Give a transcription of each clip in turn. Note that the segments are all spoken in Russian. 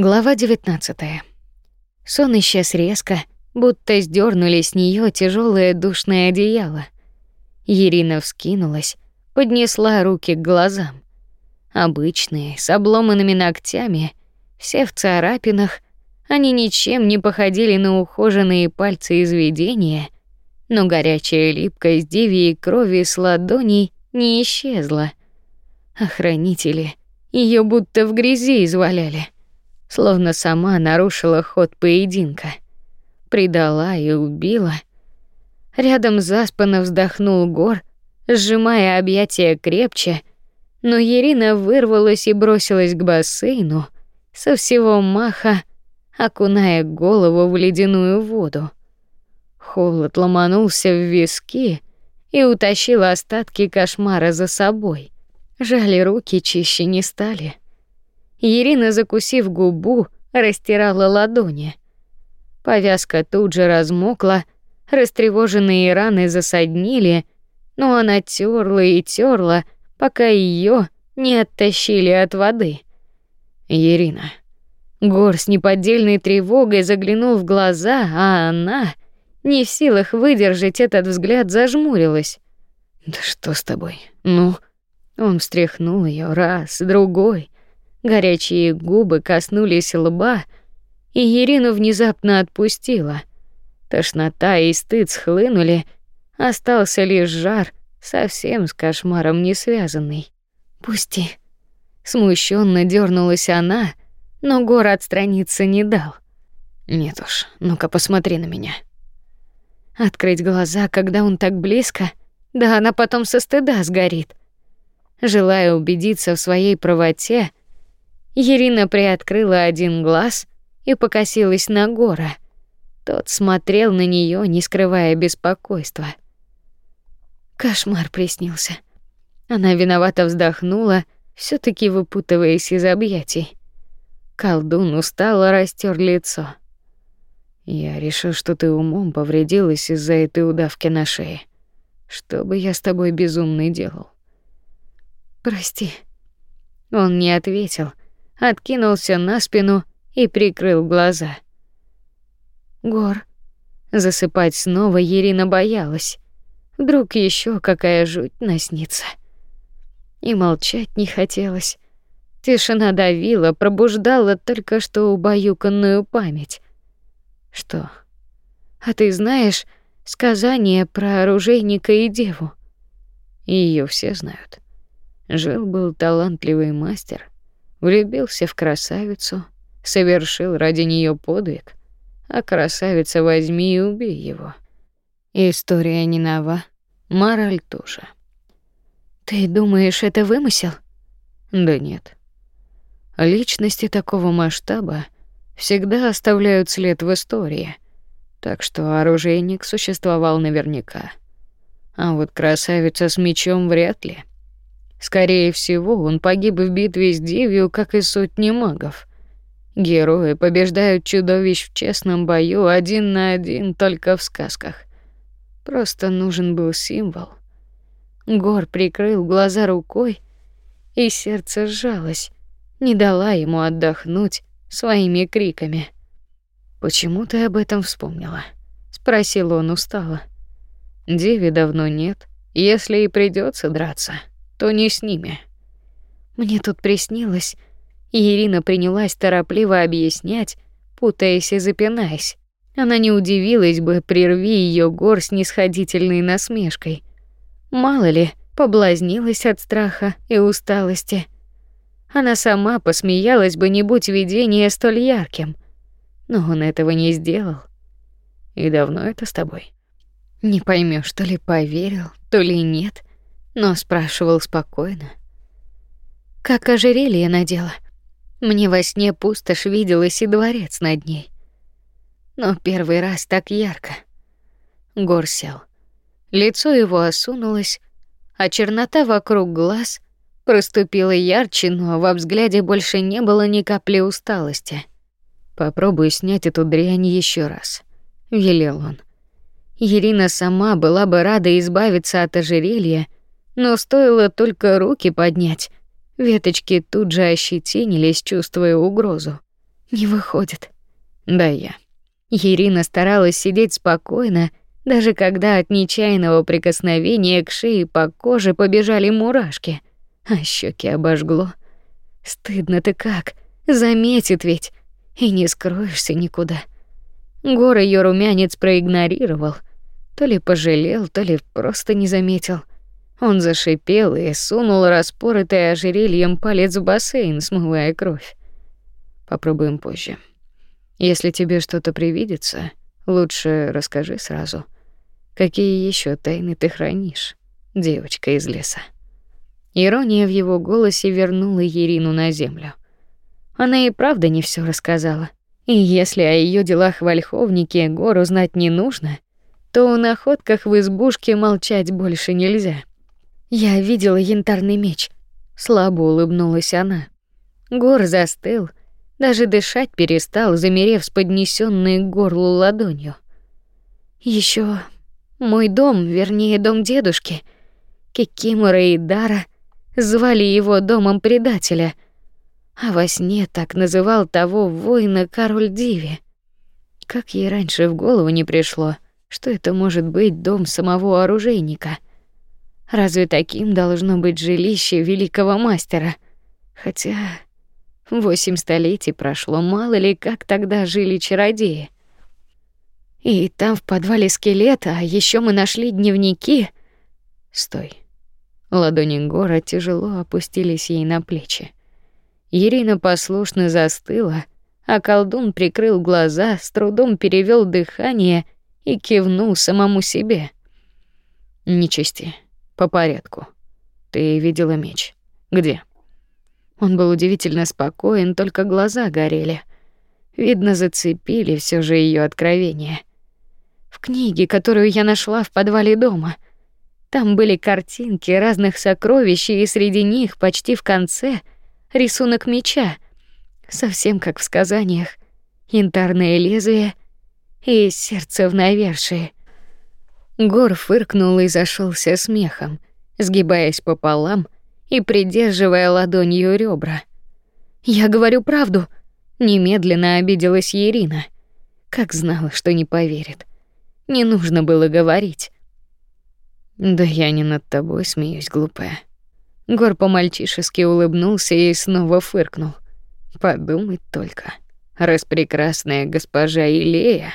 Глава 19. Сон исчез резко, будто сдернули с нее тяжелое душное одеяло. Ирина вскинулась, поднесла руки к глазам. Обычные, с обломанными ногтями, все в царапинах, они ничем не походили на ухоженные пальцы из видения, но горячая липкость девичьей крови с ладоней не исчезла. Охранители ее будто в грязи изваляли, словно сама нарушила ход поединка, предала и убила. Рядом заспанно вздохнул Гор, сжимая объятия крепче, но Ирина вырвалась и бросилась к бассейну, со всего маха окуная голову в ледяную воду. Холод ломанулся в виски и утащил остатки кошмара за собой. Жали руки чище не стали. Ирина, закусив губу, растирала ладони. Повязка тут же размокла, растревоженные раны засаднили, но она тёрла и тёрла, пока её не оттащили от воды. Ирина. Гор с неподдельной тревогой заглянул в глаза, а она, не в силах выдержать этот взгляд, зажмурилась. Да что с тобой? Ну, он встряхнул ее раз, другой. Горячие губы коснулись лба, и Ирину внезапно отпустила. Тошнота и стыд схлынули, остался лишь жар, совсем с кошмаром не связанный. "Пусти", смущенно дернулась она, но Гор отстраниться не дал. Нет уж, ну-ка посмотри на меня. Открыть глаза, когда он так близко, да она потом со стыда сгорит. Желая убедиться в своей правоте, Ирина приоткрыла один глаз и покосилась на Гора. Тот смотрел на нее, не скрывая беспокойства. Кошмар приснился. Она виновато вздохнула, все таки выпутываясь из объятий. Колдун устало растер лицо. Я решил, что ты умом повредилась из-за этой удавки на шее. Что бы я с тобой безумный делал? Прости. Он не ответил, откинулся на спину и прикрыл глаза. Гор. Засыпать снова Ирина боялась. Вдруг еще какая жуть наснится. И молчать не хотелось. Тишина давила, пробуждала только что убаюканную память. Что? А ты знаешь сказание про оружейника и деву? Ее все знают. Жил-был талантливый мастер, влюбился в красавицу, совершил ради нее подвиг, а красавица возьми и убей его. История не нова, мораль тоже. Ты думаешь, это вымысел? Да нет. Личности такого масштаба всегда оставляют след в истории, так что оружейник существовал наверняка. А вот красавица с мечом вряд ли. Скорее всего, он погиб в битве с Дивью, как и сотни магов. Герои побеждают чудовищ в честном бою один на один только в сказках. Просто нужен был символ. Гор прикрыл глаза рукой, и сердце сжалось не дала ему отдохнуть своими криками. Почему ты об этом вспомнила? спросил он устало. Деви давно нет. Если и придется драться, то не с ними. Мне тут приснилось, и Ирина принялась торопливо объяснять, путаясь и запинаясь. Она не удивилась бы, прерви ее гор с нисходительной насмешкой. Мало ли, поблазнилась от страха и усталости. Она сама посмеялась бы, не будь видение столь ярким. Но он этого не сделал. И давно это с тобой? Не поймешь, то ли поверил, то ли нет, но спрашивал спокойно. Как ожерелье надела. Мне во сне пустошь виделась и дворец над ней. Но первый раз так ярко. Гор сел. Лицо его осунулось, а чернота вокруг глаз проступила ярче, но во взгляде больше не было ни капли усталости. Попробуй снять эту дрянь еще раз, велел он. Ирина сама была бы рада избавиться от ожерелья, но стоило только руки поднять, веточки тут же ощетинились, чувствуя угрозу. Не выходит. Да я. Ирина старалась сидеть спокойно, даже когда от нечаянного прикосновения к шее по коже побежали мурашки, а щеки обожгло. Стыдно ты как, заметит ведь, и не скроешься никуда. Гора ее румянец проигнорировал, то ли пожалел, то ли просто не заметил. Он зашипел и сунул распоротый ожерельем палец в бассейн, смывая кровь. Попробуем позже. Если тебе что-то привидится, лучше расскажи сразу. Какие еще тайны ты хранишь, девочка из леса? Ирония в его голосе вернула Ирину на землю. Она и правда не все рассказала. И если о ее делах в Ольховнике гору знать не нужно, то о находках в избушке молчать больше нельзя. Я видела янтарный меч. Слабо улыбнулась она. Гор застыл, даже дышать перестал, замерев с поднесенной к горлу ладонью. Еще мой дом, вернее, дом дедушки, Кикимора и Дара звали его домом предателя, а во сне так называл того воина король Диви. Как ей раньше в голову не пришло, что это может быть дом самого оружейника — Разве таким должно быть жилище великого мастера? Хотя восемь столетий прошло, мало ли как тогда жили чародеи. И там в подвале скелета, а еще мы нашли дневники. Стой. Ладони Гора тяжело опустились ей на плечи. Ирина послушно застыла, а колдун прикрыл глаза, с трудом перевел дыхание и кивнул самому себе. Нечисти. По порядку. Ты видела меч? Где? Он был удивительно спокоен, только глаза горели. Видно, зацепили все же ее откровение. В книге, которую я нашла в подвале дома, там были картинки разных сокровищ, и среди них почти в конце рисунок меча, совсем как в сказаниях. Янтарное лезвие и сердце в навершии. Гор фыркнул и зашелся смехом, сгибаясь пополам и придерживая ладонью ребра. Я говорю правду, немедленно обиделась Ирина. Как знала, что не поверит. Не нужно было говорить. Да я не над тобой смеюсь, глупая. Гор по-мальчишески улыбнулся и снова фыркнул. Подумать только. Раз прекрасная госпожа Илея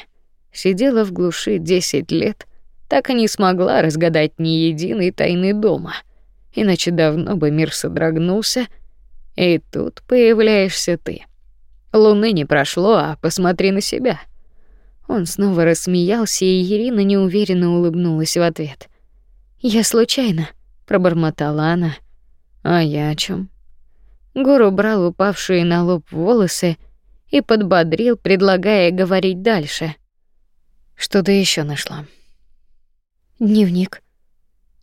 сидела в глуши десять лет, так и не смогла разгадать ни единой тайны дома. Иначе давно бы мир содрогнулся, и тут появляешься ты. Луны не прошло, а посмотри на себя. Он снова рассмеялся, и Ирина неуверенно улыбнулась в ответ. Я случайно, пробормотала она. А я о чем? Гуру брал упавшие на лоб волосы и подбодрил, предлагая говорить дальше. Что ты еще нашла? Дневник.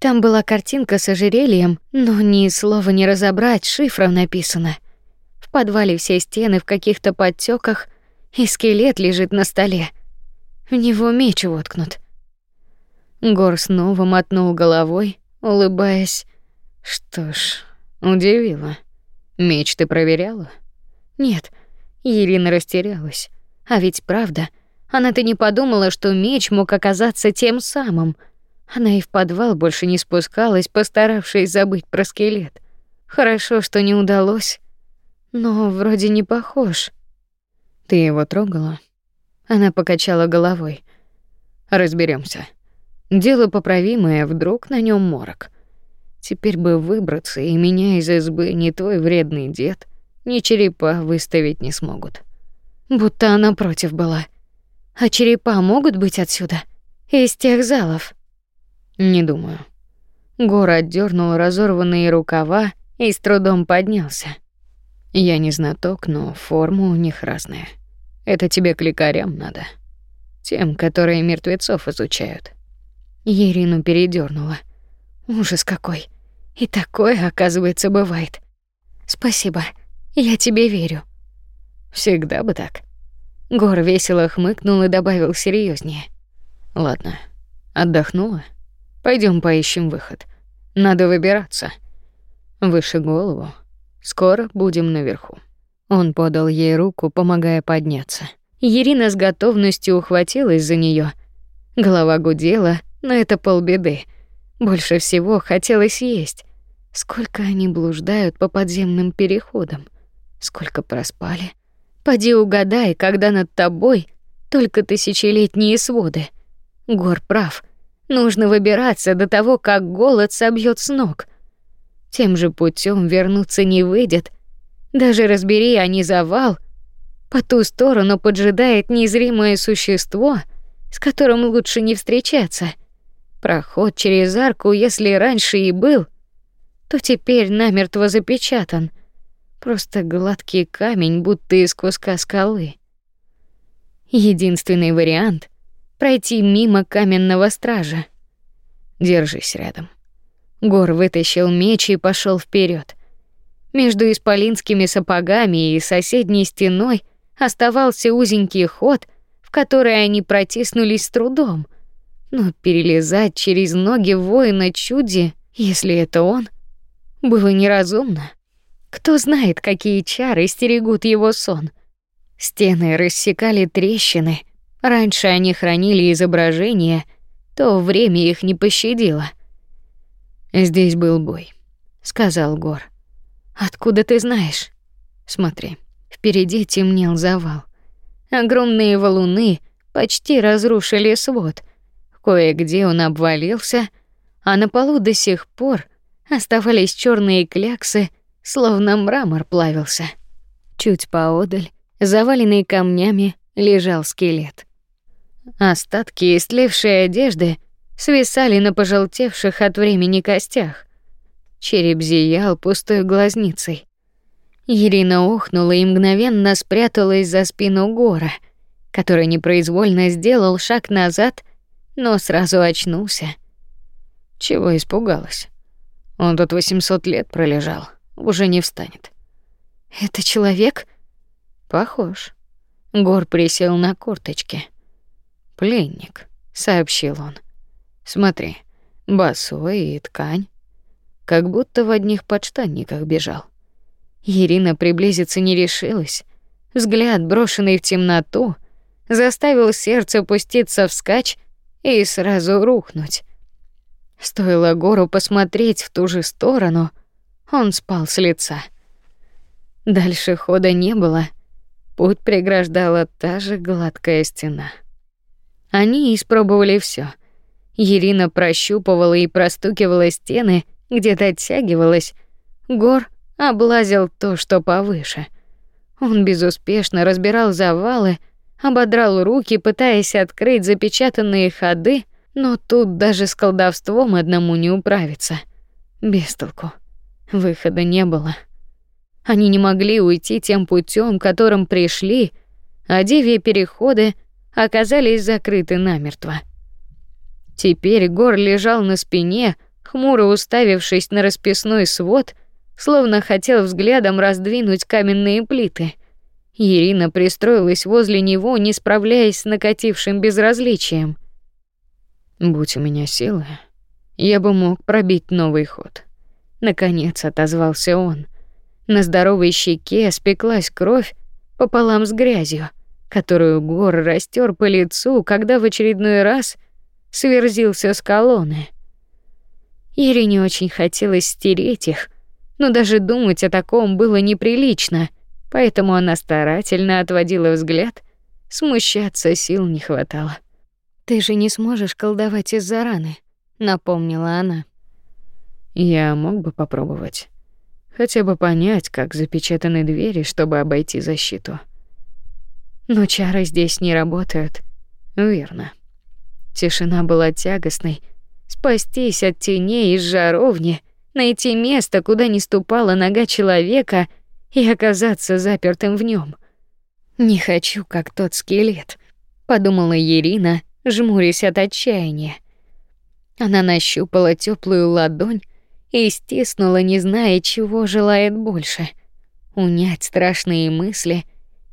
Там была картинка с ожерельем, но ни слова не разобрать, шифром написано. В подвале все стены в каких-то подтеках, и скелет лежит на столе. В него меч воткнут. Гор снова мотнул головой, улыбаясь. Что ж, удивило. Меч ты проверяла? Нет. Ирина растерялась. А ведь правда, она-то не подумала, что меч мог оказаться тем самым — она и в подвал больше не спускалась, постаравшись забыть про скелет. Хорошо, что не удалось. Но вроде не похож. Ты его трогала? Она покачала головой. Разберемся. Дело поправимое, вдруг на нем морок. Теперь бы выбраться, и меня из избы ни твой вредный дед, ни черепа выставить не смогут. Будто она против была. А черепа могут быть отсюда? Из тех залов? Не думаю. Гора отдернул разорванные рукава и с трудом поднялся. Я не знаток, но форма у них разная. Это тебе к лекарям надо. Тем, которые мертвецов изучают. Ерину передернула. Ужас какой. И такое, оказывается, бывает. Спасибо. Я тебе верю. Всегда бы так. Гор весело хмыкнул и добавил серьезнее. Ладно. Отдохнула? Пойдем поищем выход. Надо выбираться. Выше голову. Скоро будем наверху. Он подал ей руку, помогая подняться. Ирина с готовностью ухватилась за нее. Голова гудела, но это полбеды. Больше всего хотелось есть. Сколько они блуждают по подземным переходам, сколько проспали. Поди угадай, когда над тобой только тысячелетние своды. Гор прав. Нужно выбираться до того, как голод собьет с ног. Тем же путем вернуться не выйдет. Даже разбери они завал, по ту сторону поджидает незримое существо, с которым лучше не встречаться. Проход через арку, если раньше и был, то теперь намертво запечатан. Просто гладкий камень, будто из куска скалы. Единственный вариант пройти мимо каменного стража. Держись рядом. Гор вытащил меч и пошел вперед. Между исполинскими сапогами и соседней стеной оставался узенький ход, в который они протиснулись с трудом. Но перелезать через ноги воина чуди, если это он, было неразумно. Кто знает, какие чары стерегут его сон. Стены рассекали трещины. Раньше они хранили изображения, то время их не пощадило. Здесь был бой, сказал Гор. Откуда ты знаешь? Смотри. Впереди темнел завал. Огромные валуны почти разрушили свод. Кое-где он обвалился, а на полу до сих пор оставались черные кляксы, словно мрамор плавился. Чуть поодаль, заваленный камнями, лежал скелет. Остатки истлевшей одежды свисали на пожелтевших от времени костях. Череп зиял пустой глазницей. Ирина охнула и мгновенно спряталась за спину Гора, который непроизвольно сделал шаг назад, но сразу очнулся. Чего испугалась? Он тут 800 лет пролежал, уже не встанет. Это человек? Похож. Гор присел на корточки. Пленник, сообщил он. Смотри, босой и ткань, как будто в одних подштанниках бежал. Ирина приблизиться не решилась. Взгляд, брошенный в темноту, заставил сердце пуститься вскачь и сразу рухнуть. Стоило Гору посмотреть в ту же сторону, он спал с лица. Дальше хода не было. Путь преграждала та же гладкая стена. Они испробовали все. Ирина прощупывала и простукивала стены, где-то оттягивалась. Гор облазил то, что повыше. Он безуспешно разбирал завалы, ободрал руки, пытаясь открыть запечатанные ходы, но тут даже с колдовством одному не управиться. Без толку. Выхода не было. Они не могли уйти тем путем, которым пришли, а девьи переходы оказались закрыты намертво. Теперь Гор лежал на спине, хмуро уставившись на расписной свод, словно хотел взглядом раздвинуть каменные плиты. Ирина пристроилась возле него, не справляясь с накатившим безразличием. Будь у меня силы, я бы мог пробить новый ход. Наконец отозвался он. На здоровой щеке спеклась кровь пополам с грязью, которую Гор растер по лицу, когда в очередной раз сверзился с колонны. Ирине очень хотелось стереть их, но даже думать о таком было неприлично, поэтому она старательно отводила взгляд, смущаться сил не хватало. Ты же не сможешь колдовать из-за раны, напомнила она. Я мог бы попробовать. Хотя бы понять, как запечатаны двери, чтобы обойти защиту. Но чары здесь не работают. Верно. Тишина была тягостной. Спастись от теней из жаровни найти место, куда не ступала нога человека и оказаться запертым в нем. Не хочу, как тот скелет, подумала Ирина, жмурясь от отчаяния. Она нащупала теплую ладонь и стиснула, не зная, чего желает больше: унять страшные мысли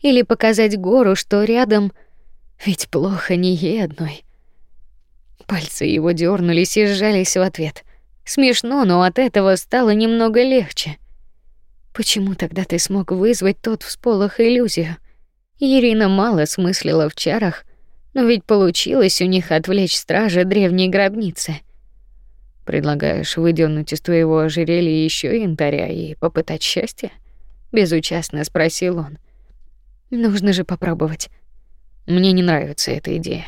или показать гору, что рядом, ведь плохо не ей одной. Пальцы его дернулись и сжались в ответ. Смешно, но от этого стало немного легче. Почему тогда ты смог вызвать тот всполох иллюзию? Ирина мало смыслила в чарах, но ведь получилось у них отвлечь стража древней гробницы. Предлагаешь выдернуть из твоего ожерелья еще янтаря и попытать счастье? Безучастно спросил он. Нужно же попробовать. Мне не нравится эта идея.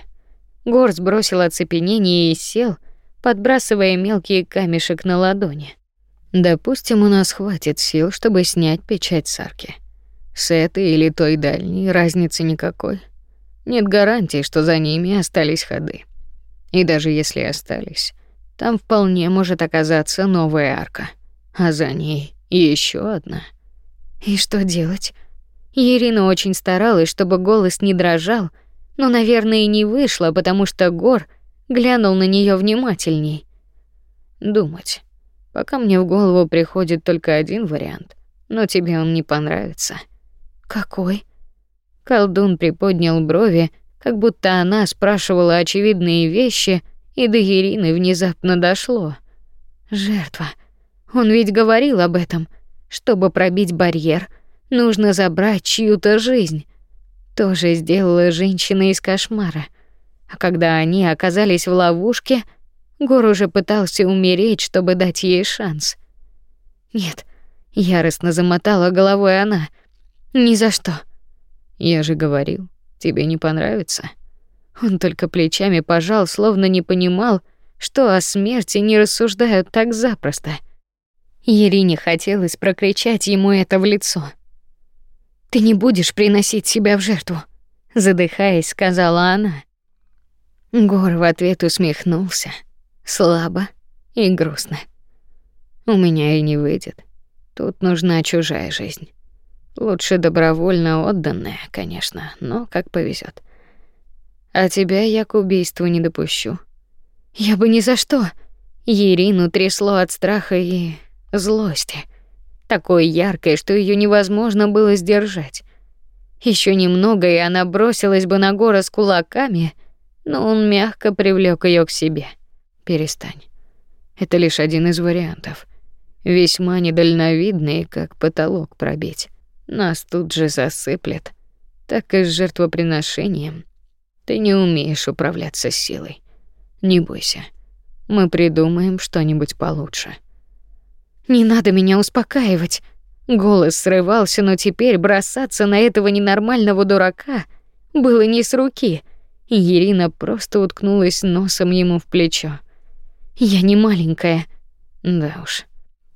Гор сбросил оцепенение и сел, подбрасывая мелкий камешек на ладони. Допустим, у нас хватит сил, чтобы снять печать с арки. С этой или той дальней разницы никакой. Нет гарантии, что за ними остались ходы. И даже если остались, там вполне может оказаться новая арка, а за ней еще одна. И что делать? Ирина очень старалась, чтобы голос не дрожал, но, наверное, и не вышло, потому что Гор глянул на нее внимательней. Думать. Пока мне в голову приходит только один вариант, но тебе он не понравится. Какой? Колдун приподнял брови, как будто она спрашивала очевидные вещи, и до Ирины внезапно дошло. Жертва. Он ведь говорил об этом. Чтобы пробить барьер, нужно забрать чью-то жизнь. То же сделала женщина из кошмара. А когда они оказались в ловушке, Гор уже пытался умереть, чтобы дать ей шанс. Нет, яростно замотала головой она. Ни за что. Я же говорил, тебе не понравится. Он только плечами пожал, словно не понимал, что о смерти не рассуждают так запросто. Ирине хотелось прокричать ему это в лицо. Ты не будешь приносить себя в жертву, задыхаясь, сказала она. Гор в ответ усмехнулся, слабо и грустно. У меня и не выйдет. Тут нужна чужая жизнь. Лучше добровольно отданная, конечно, но как повезет. А тебя я к убийству не допущу. Я бы ни за что. Ирину трясло от страха и злости, такой яркой, что ее невозможно было сдержать. Еще немного, и она бросилась бы на Гора с кулаками, но он мягко привлек ее к себе. Перестань. Это лишь один из вариантов, весьма недальновидный, как потолок пробить. Нас тут же засыплет. Так и с жертвоприношением. Ты не умеешь управляться силой. Не бойся. Мы придумаем что-нибудь получше. Не надо меня успокаивать. Голос срывался, но теперь бросаться на этого ненормального дурака было не с руки. Ирина просто уткнулась носом ему в плечо. Я не маленькая. Да уж.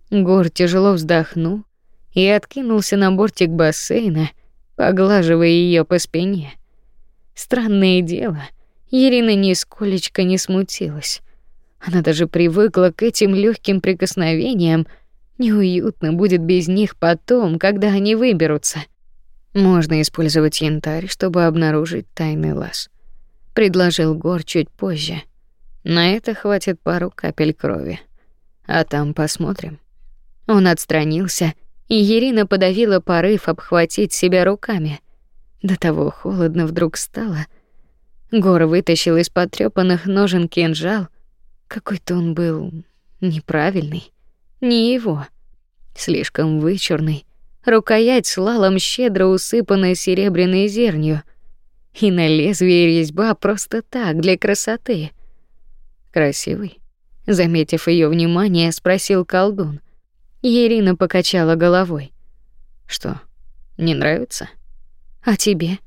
Гор тяжело вздохнул и откинулся на бортик бассейна, поглаживая ее по спине. Странное дело, Ирина нисколечко не смутилась. Она даже привыкла к этим легким прикосновениям. Неуютно будет без них потом, когда они выберутся. Можно использовать янтарь, чтобы обнаружить тайный лаз, предложил Гор чуть позже. На это хватит пару капель крови. А там посмотрим. Он отстранился и Ирина подавила порыв обхватить себя руками. До того холодно вдруг стало. Гор вытащил из потрёпанных ножен кинжал. Какой-то он был неправильный, не его, слишком вычурный. Рукоять с лалом щедро усыпанная серебряной зернью, и на лезвие резьба просто так для красоты. Красивый. Заметив ее внимание, спросил колдун. Ирина покачала головой. Что? Не нравится? А тебе?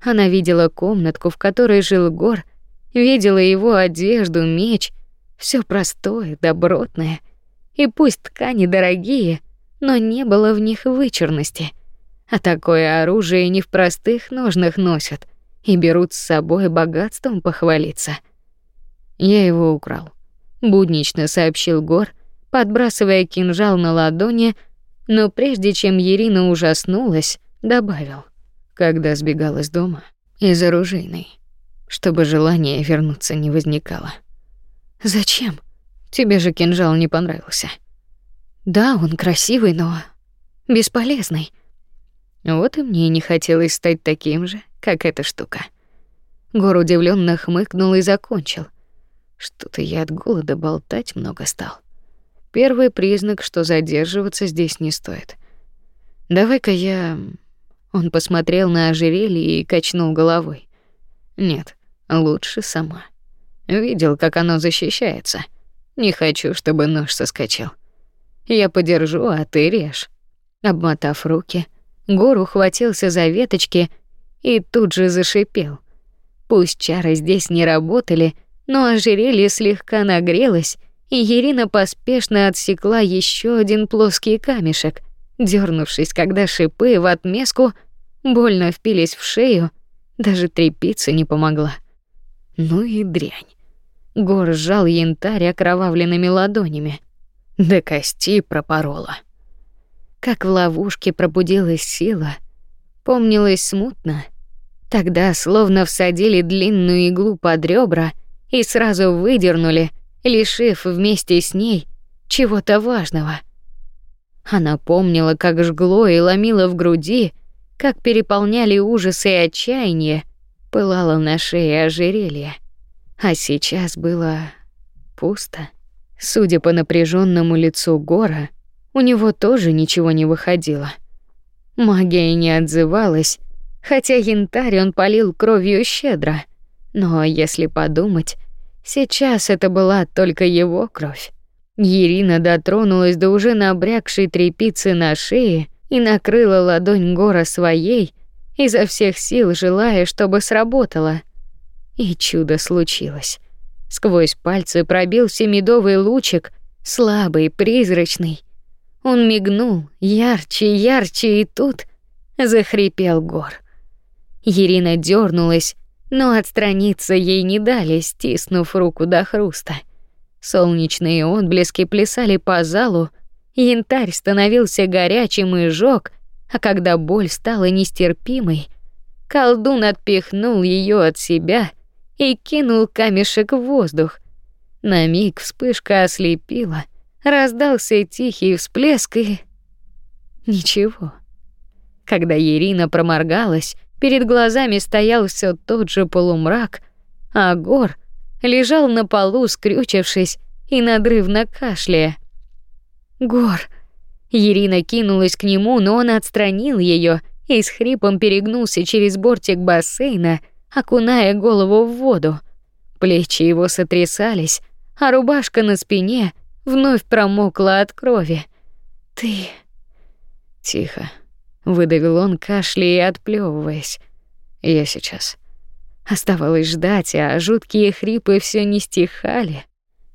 Она видела комнатку, в которой жил Гор, видела его одежду, меч, все простое, добротное. И пусть ткани дорогие, но не было в них вычурности. А такое оружие не в простых ножнах носят и берут с собой богатством похвалиться. Я его украл, буднично сообщил Гор подбрасывая кинжал на ладони, но прежде чем Ирина ужаснулась, добавил: когда сбегал из дома из оружейной, чтобы желание вернуться не возникало. Зачем? Тебе же кинжал не понравился. Да, он красивый, но бесполезный. Вот и мне не хотелось стать таким же, как эта штука. Гор удивленно хмыкнул и закончил. Что-то я от голода болтать много стал. Первый признак, что задерживаться здесь не стоит. Давай-ка я Он посмотрел на ожерелье и качнул головой. Нет, лучше сама. Видел, как оно защищается. Не хочу, чтобы нож соскочил. Я подержу, а ты режь. Обмотав руки, Гор ухватился за веточки и тут же зашипел. Пусть чары здесь не работали, но ожерелье слегка нагрелось, и Ирина поспешно отсекла еще один плоский камешек, дернувшись, когда шипы в отместку больно впились в шею, даже трепица не помогла. Ну и дрянь. Гор сжал янтарь окровавленными ладонями. До кости пропорола. Как в ловушке пробудилась сила, помнилось смутно. Тогда словно всадили длинную иглу под ребра и сразу выдернули, лишив вместе с ней чего-то важного. Она помнила, как жгло и ломило в груди, как переполняли ужасы и отчаяние, пылало на шее ожерелье. А сейчас было пусто. Судя по напряженному лицу Гора, у него тоже ничего не выходило. Магия не отзывалась, хотя янтарь он полил кровью щедро. Но если подумать, сейчас это была только его кровь. Ирина дотронулась до уже набрякшей трепицы на шее и накрыла ладонь Гора своей, изо всех сил желая, чтобы сработало. И чудо случилось. Сквозь пальцы пробился медовый лучик, слабый, призрачный. Он мигнул ярче, ярче, и тут захрипел Гор. Ирина дернулась, но отстраниться ей не дали, стиснув руку до хруста. Солнечные отблески плясали по залу, янтарь становился горячим и жёг, а когда боль стала нестерпимой, колдун отпихнул ее от себя и кинул камешек в воздух. На миг вспышка ослепила, раздался тихий всплеск и ничего. Когда Ирина проморгалась, перед глазами стоял все тот же полумрак, а Гор лежал на полу, скрючившись и надрывно кашляя. Гор. Ирина кинулась к нему, но он отстранил ее и с хрипом перегнулся через бортик бассейна, окуная голову в воду. Плечи его сотрясались, а рубашка на спине вновь промокла от крови. Ты Тихо, выдавил он, кашляя и отплевываясь. Я сейчас. Оставалось ждать, а жуткие хрипы все не стихали.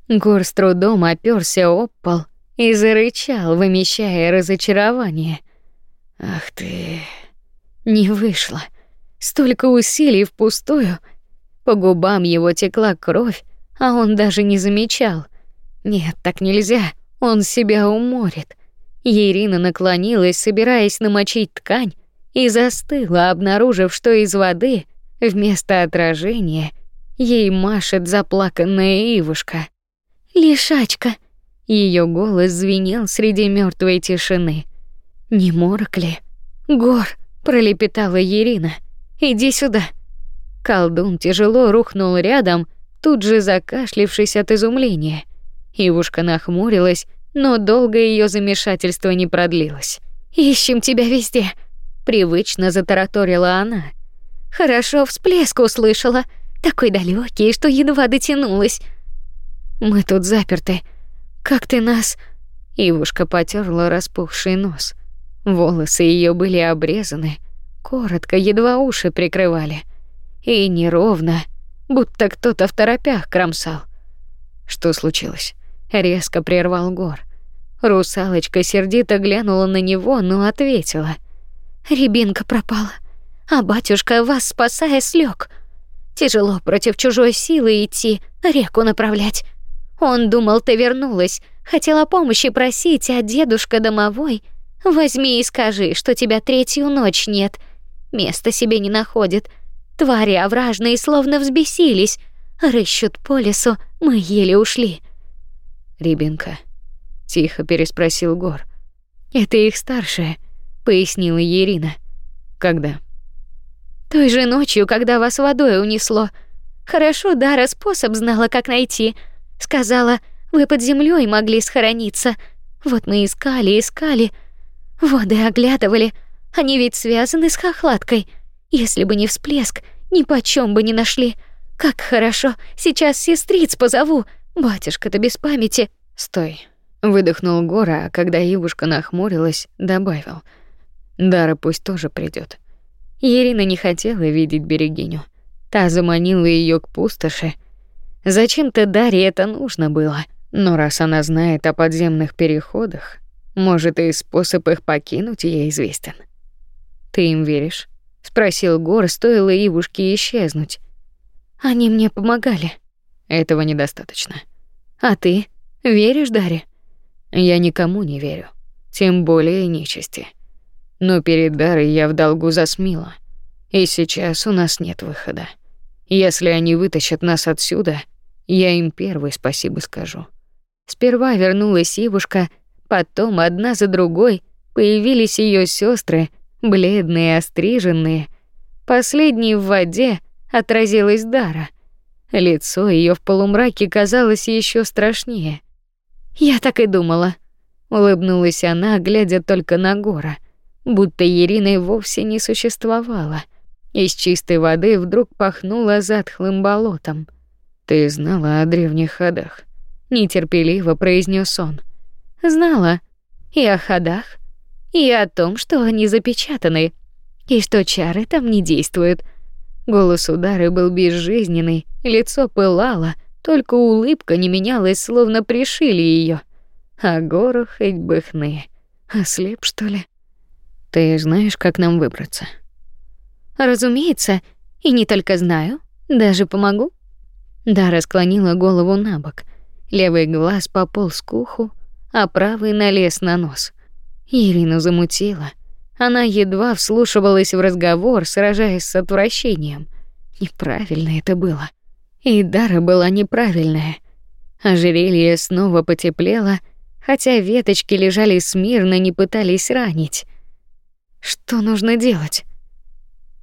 Гор с трудом оперся об пол и зарычал, вымещая разочарование. Ах ты, не вышло. Столько усилий впустую. По губам его текла кровь, а он даже не замечал. Нет, так нельзя. Он себя уморит. Ирина наклонилась, собираясь намочить ткань, и застыла, обнаружив, что из воды Вместо отражения ей машет заплаканная Ивушка. «Лишачка!» Ее голос звенел среди мертвой тишины. «Не морок ли?» «Гор!» — пролепетала Ирина. «Иди сюда!» Колдун тяжело рухнул рядом, тут же закашлившись от изумления. Ивушка нахмурилась, но долго ее замешательство не продлилось. «Ищем тебя везде!» — привычно затараторила она. Хорошо всплеск услышала, такой далекий, что едва дотянулась. Мы тут заперты. Как ты нас? Ивушка потёрла распухший нос. Волосы ее были обрезаны, коротко, едва уши прикрывали. И неровно, будто кто-то в торопях кромсал. Что случилось? Резко прервал Гор. Русалочка сердито глянула на него, но ответила: "Рябинка пропала" а батюшка вас спасая слег. Тяжело против чужой силы идти, реку направлять. Он думал, ты вернулась, хотела помощи просить, а дедушка домовой возьми и скажи, что тебя третью ночь нет. Места себе не находит. Твари овражные словно взбесились, рыщут по лесу, мы еле ушли. Ребенка тихо переспросил Гор. Это их старшая, пояснила Ирина. Когда? Той же ночью, когда вас водой унесло. Хорошо Дара способ знала, как найти. Сказала, вы под землей могли схорониться. Вот мы искали, искали. Воды оглядывали. Они ведь связаны с хохлаткой. Если бы не всплеск, ни почем бы не нашли. Как хорошо, сейчас сестриц позову. Батюшка-то без памяти. Стой. Выдохнул Гора, а когда Ивушка нахмурилась, добавил: Дара пусть тоже придет. Ирина не хотела видеть Берегиню. Та заманила ее к пустоши. Зачем-то Дарье это нужно было. Но раз она знает о подземных переходах, может, и способ их покинуть ей известен. Ты им веришь? спросил Гор, стоило Ивушке исчезнуть. Они мне помогали. Этого недостаточно. А ты веришь Даре? Я никому не верю, тем более нечисти. Но перед Дарой я в долгу за Смила, и сейчас у нас нет выхода. Если они вытащат нас отсюда, я им первый спасибо скажу. Сперва вернулась Ивушка, потом одна за другой появились ее сестры, бледные, остриженные. Последней в воде отразилась Дара. Лицо ее в полумраке казалось еще страшнее. Я так и думала, улыбнулась она, глядя только на Гора, будто Ирины вовсе не существовало. Из чистой воды вдруг пахнуло затхлым болотом. Ты знала о древних ходах? нетерпеливо произнес он. Знала и о ходах, и о том, что они запечатаны, и что чары там не действуют. Голос удары был безжизненный, лицо пылало, только улыбка не менялась, словно пришили ее. А гору хоть бы хны. Ослеп, что ли? Ты знаешь, как нам выбраться? Разумеется, и не только знаю, даже помогу. Дара склонила голову набок. Левый глаз пополз к уху, а правый налез на нос. Ирину замутила. Она едва вслушивалась в разговор, сражаясь с отвращением. Неправильно это было. И Дара была неправильная. Ожерелье снова потеплело, хотя веточки лежали смирно, не пытались ранить. Что нужно делать?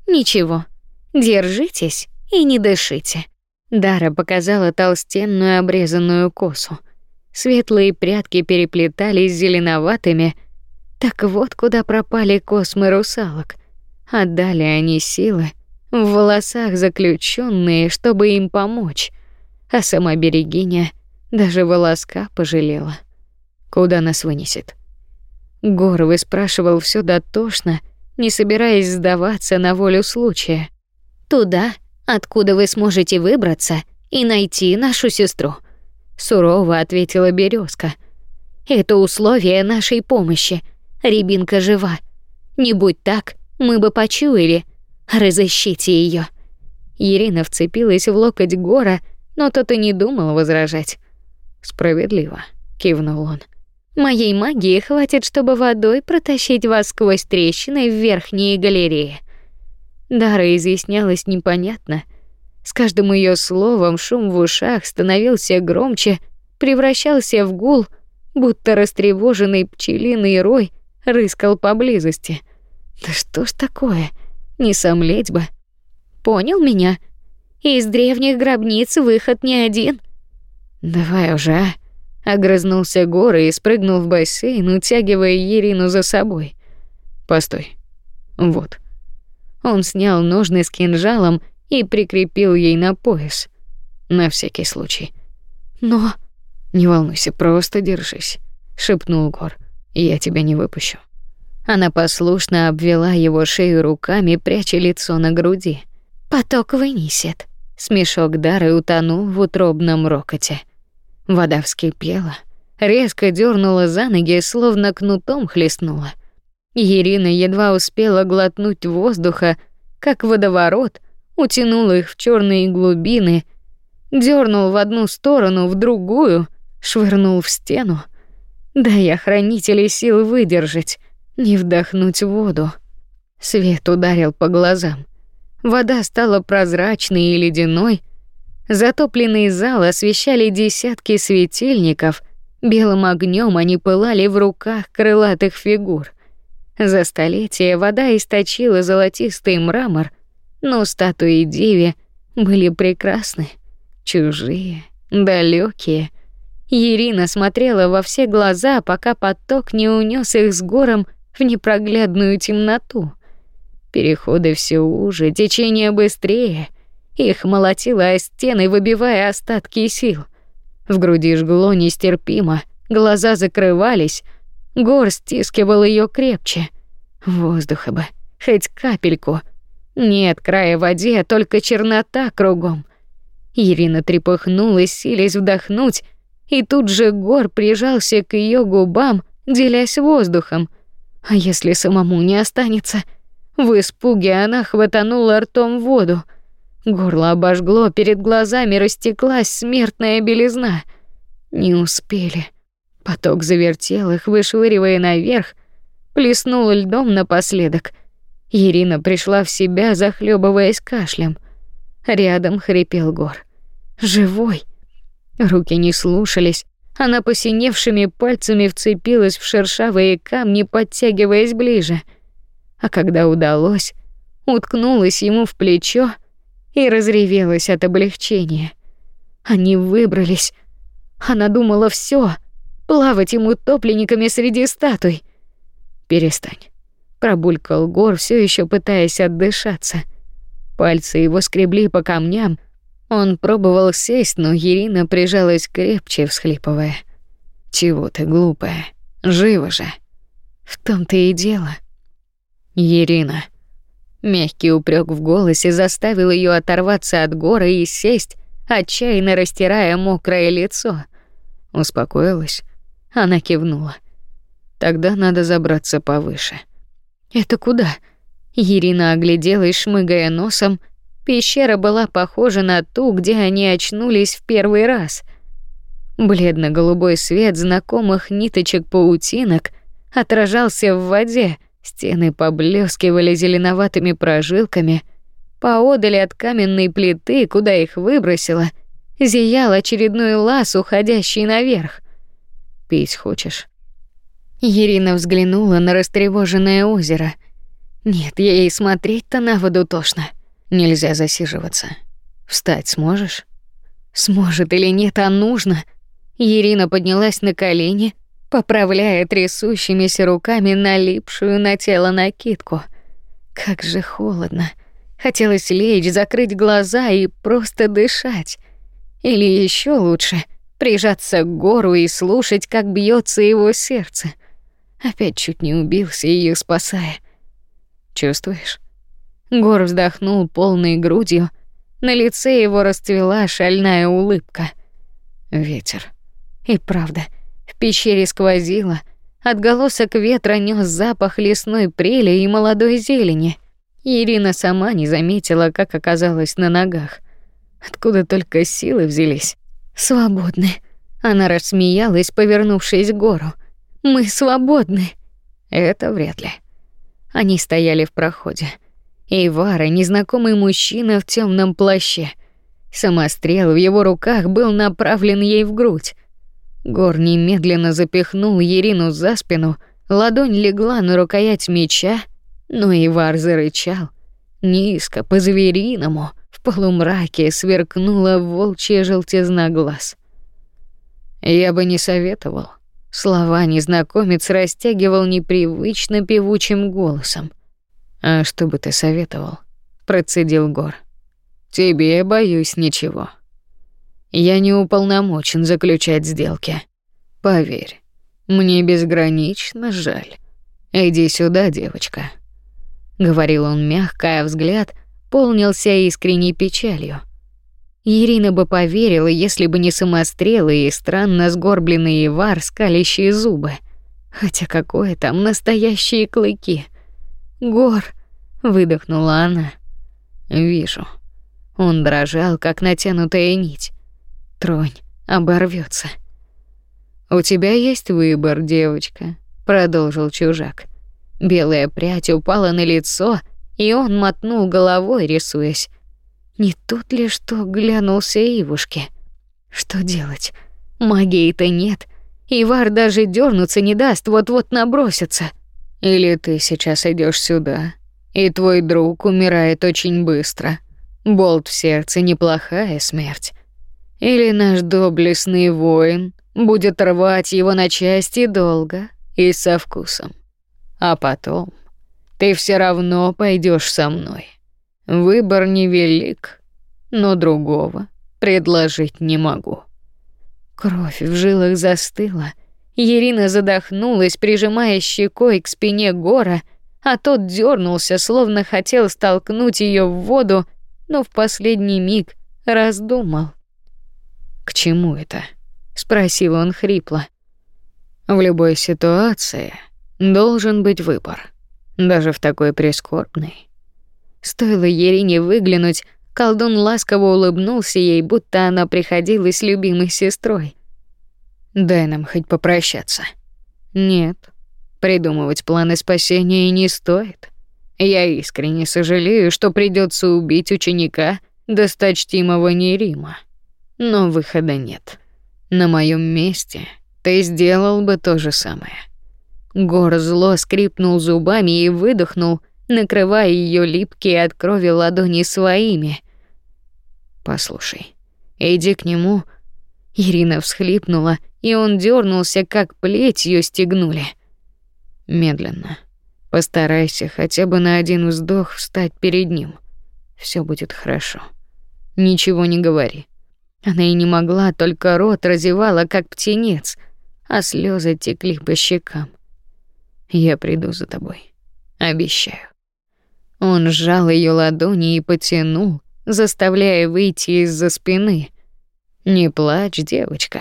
Ничего. Держитесь и не дышите. Дара показала толстенную обрезанную косу. Светлые прядки переплетались зеленоватыми. Так вот куда пропали космы русалок. Отдали они силы в волосах заключенные, чтобы им помочь. А сама берегиня даже волоска пожалела. Куда нас вынесет? Гор выспрашивал все дотошно, не собираясь сдаваться на волю случая. Туда, откуда вы сможете выбраться и найти нашу сестру, сурово ответила Березка. Это условие нашей помощи. Рябинка жива. Не будь так, мы бы почуяли. Разыщите ее. Ирина вцепилась в локоть Гора, но тот и не думал возражать. Справедливо, кивнул он. Моей магии хватит, чтобы водой протащить вас сквозь трещины в верхние галереи. Дара изъяснялась непонятно. С каждым ее словом шум в ушах становился громче, превращался в гул, будто растревоженный пчелиный рой рыскал поблизости. Да что ж такое? Не сомлеть бы. Понял меня? Из древних гробниц выход не один. Давай уже, а? Огрызнулся Гора и спрыгнул в бассейн, утягивая Ирину за собой. Постой. Вот. Он снял ножны с кинжалом и прикрепил ей на пояс. На всякий случай. Но... Не волнуйся, просто держись, шепнул Гор. Я тебя не выпущу. Она послушно обвела его шею руками, пряча лицо на груди. Поток вынесет. Смешок Дары утонул в утробном рокоте. Вода вскипела, резко дернула за ноги, словно кнутом хлестнула. Ирина едва успела глотнуть воздуха, как водоворот утянул их в черные глубины, дернул в одну сторону, в другую, швырнул в стену. Да я хранители сил выдержать, не вдохнуть воду. Свет ударил по глазам. Вода стала прозрачной и ледяной. Затопленный зал освещали десятки светильников. Белым огнем они пылали в руках крылатых фигур. За столетия вода источила золотистый мрамор, но статуи Диви были прекрасны, чужие, далекие. Ирина смотрела во все глаза, пока поток не унес их с гором в непроглядную темноту. Переходы все уже, течение быстрее. Их молотило о стены, выбивая остатки сил. В груди жгло нестерпимо, глаза закрывались, гор стискивал ее крепче. Воздуха бы, хоть капельку. Нет края в воде, только чернота кругом. Ирина трепыхнулась, силясь вдохнуть, и тут же Гор прижался к ее губам, делясь воздухом. А если самому не останется? В испуге она хватанула ртом воду. Горло обожгло, перед глазами растеклась смертная белизна. Не успели. Поток завертел их, вышвыривая наверх, плеснул льдом напоследок. Ирина пришла в себя, захлебываясь кашлем. Рядом хрипел Гор. Живой. Руки не слушались. Она посиневшими пальцами вцепилась в шершавые камни, подтягиваясь ближе. А когда удалось, уткнулась ему в плечо и разревелась от облегчения. Они выбрались. Она думала все, плавать ему утопленниками среди статуй. Перестань, пробулькал Гор, все еще пытаясь отдышаться. Пальцы его скребли по камням, он пробовал сесть, но Ирина прижалась крепче, всхлипывая. «Чего ты, глупая? Живо же!» «В том-то и дело». «Ирина». Мягкий упрек в голосе заставил ее оторваться от горы и сесть, отчаянно растирая мокрое лицо. Успокоилась. Она кивнула. «Тогда надо забраться повыше». «Это куда?» Ирина огляделась, шмыгая носом, Пещера была похожа на ту, где они очнулись в первый раз. Бледно-голубой свет знакомых ниточек паутинок отражался в воде, стены поблескивали зеленоватыми прожилками. Поодаль от каменной плиты, куда их выбросило, зиял очередной лаз, уходящий наверх. «Пить хочешь?» Ирина взглянула на растревоженное озеро. Нет, ей смотреть-то на воду тошно. Нельзя засиживаться. Встать сможешь? Сможет или нет, а нужно. Ирина поднялась на колени, поправляя трясущимися руками налипшую на тело накидку. Как же холодно. Хотелось лечь, закрыть глаза и просто дышать. Или еще лучше прижаться к гору и слушать, как бьется его сердце. Опять чуть не убился, ее спасая. Чувствуешь? Гор вздохнул полной грудью. На лице его расцвела шальная улыбка. Ветер. И правда, в пещере сквозило. Отголосок ветра нёс запах лесной прели и молодой зелени. Ирина сама не заметила, как оказалась на ногах. Откуда только силы взялись. Свободны. Она рассмеялась, повернувшись к гору. Мы свободны. Это вряд ли. Они стояли в проходе. Ивара, незнакомый мужчина в темном плаще. Самострел в его руках был направлен ей в грудь. Гор немедленно запихнул Ерину за спину, ладонь легла на рукоять меча, но Ивар зарычал. Низко, по-звериному, в полумраке сверкнула волчья желтизна глаз. «Я бы не советовал». Слова незнакомец растягивал непривычно певучим голосом. А что бы ты советовал? процедил Гор. Тебе, боюсь, ничего. Я не уполномочен заключать сделки. Поверь, мне безгранично жаль. Иди сюда, девочка, говорил он мягко, а взгляд полнился искренней печалью. Ирина бы поверила, если бы не самострелы и странно сгорбленный Ивар, скалящие зубы. Хотя какое там настоящие клыки. Гор, выдохнула она. Вижу. Он дрожал, как натянутая нить. Тронь, оборвется. У тебя есть выбор, девочка, продолжил чужак. Белая прядь упала на лицо, и он мотнул головой, рисуясь. Не тут ли что глянулся Ивушке? Что делать? Магии-то нет. Ивар даже дернуться не даст, вот-вот набросится. Или ты сейчас идешь сюда, и твой друг умирает очень быстро. Болт в сердце неплохая смерть. Или наш доблестный воин будет рвать его на части долго и со вкусом. А потом ты все равно пойдешь со мной. Выбор невелик, но другого предложить не могу. Кровь в жилах застыла. Ирина задохнулась, прижимая щекой к спине Гора, а тот дернулся, словно хотел столкнуть ее в воду, но в последний миг раздумал. К чему это? спросил он хрипло. В любой ситуации должен быть выбор, даже в такой прискорбной. Стоило Ерине выглянуть, колдун ласково улыбнулся ей, будто она приходила с любимой сестрой. Дай нам хоть попрощаться. Нет. Придумывать планы спасения не стоит. Я искренне сожалею, что придется убить ученика досточтимого Нерима. Но выхода нет. На моем месте ты сделал бы то же самое. Гор зло скрипнул зубами и выдохнул, накрывая ее липкие от крови ладони своими. Послушай, иди к нему. Ирина всхлипнула, и он дернулся, как плетью стегнули. Медленно. Постарайся хотя бы на один вздох встать перед ним. Все будет хорошо. Ничего не говори. Она и не могла, только рот разевала, как птенец, а слезы текли по щекам. Я приду за тобой. Обещаю. Он сжал ее ладони и потянул, заставляя выйти из-за спины. Не плачь, девочка.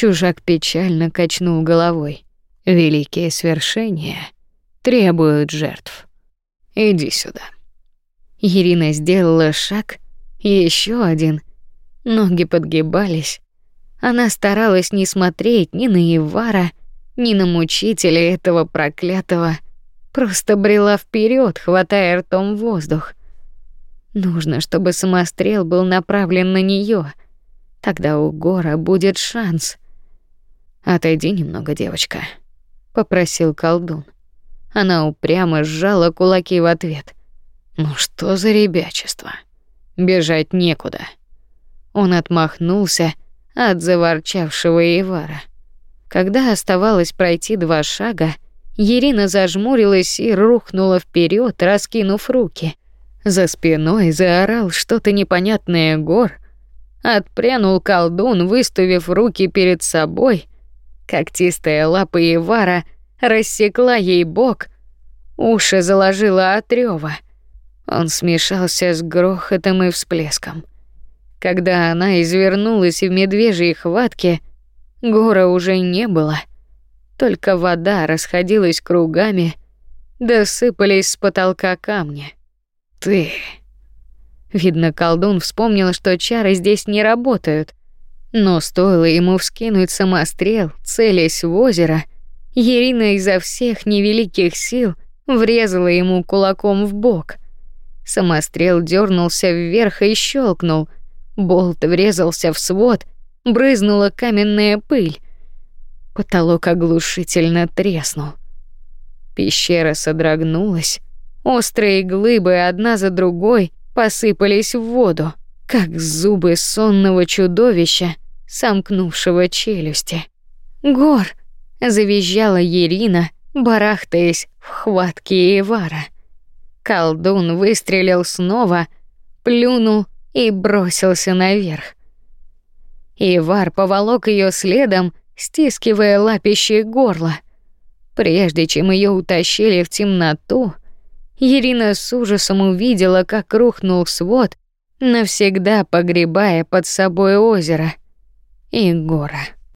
Чужак печально качнул головой. Великие свершения требуют жертв. Иди сюда. Ирина сделала шаг, еще один. Ноги подгибались. Она старалась не смотреть ни на Ивара, ни на мучителя этого проклятого, просто брела вперед, хватая ртом воздух. Нужно, чтобы самострел был направлен на нее. Тогда у Гора будет шанс. Отойди немного, девочка, попросил колдун. Она упрямо сжала кулаки в ответ. Ну что за ребячество? Бежать некуда. Он отмахнулся от заворчавшего Ивара. Когда оставалось пройти два шага, Ирина зажмурилась и рухнула вперед, раскинув руки. За спиной заорал что-то непонятное гор. Отпрянул колдун, выставив руки перед собой. Когтистая лапа Ивара рассекла ей бок, уши заложила от рёва. Он смешался с грохотом и всплеском. Когда она извернулась в медвежьей хватке, гора уже не было. Только вода расходилась кругами, досыпались с потолка камни. Ты Видно, колдун вспомнил, что чары здесь не работают. Но стоило ему вскинуть самострел, целясь в озеро, Ирина изо всех невеликих сил врезала ему кулаком в бок. Самострел дернулся вверх и щелкнул. Болт врезался в свод, брызнула каменная пыль. Потолок оглушительно треснул. Пещера содрогнулась. Острые глыбы одна за другой посыпались в воду, как зубы сонного чудовища, сомкнувшего челюсти. «Гор!» — завизжала Ирина, барахтаясь в хватке Ивара. Колдун выстрелил снова, плюнул и бросился наверх. Ивар поволок ее следом, стискивая лапищей горло. Прежде чем ее утащили в темноту, Ирина с ужасом увидела, как рухнул свод, навсегда погребая под собой озеро и гора.